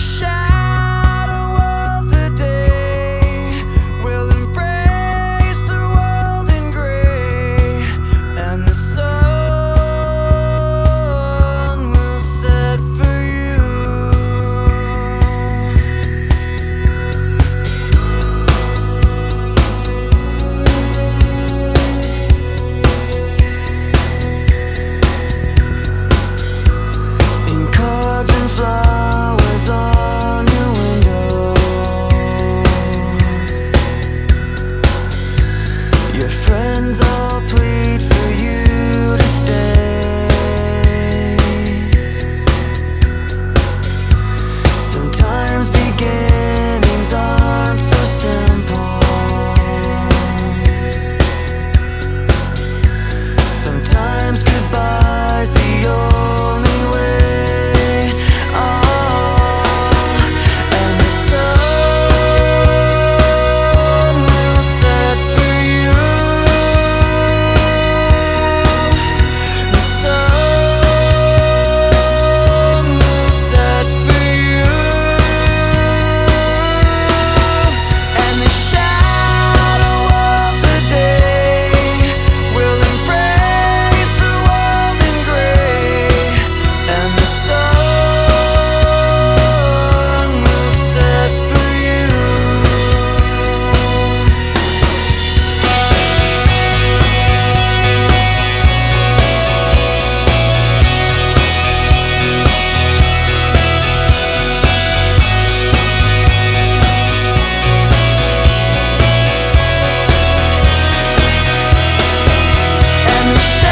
shine. shine.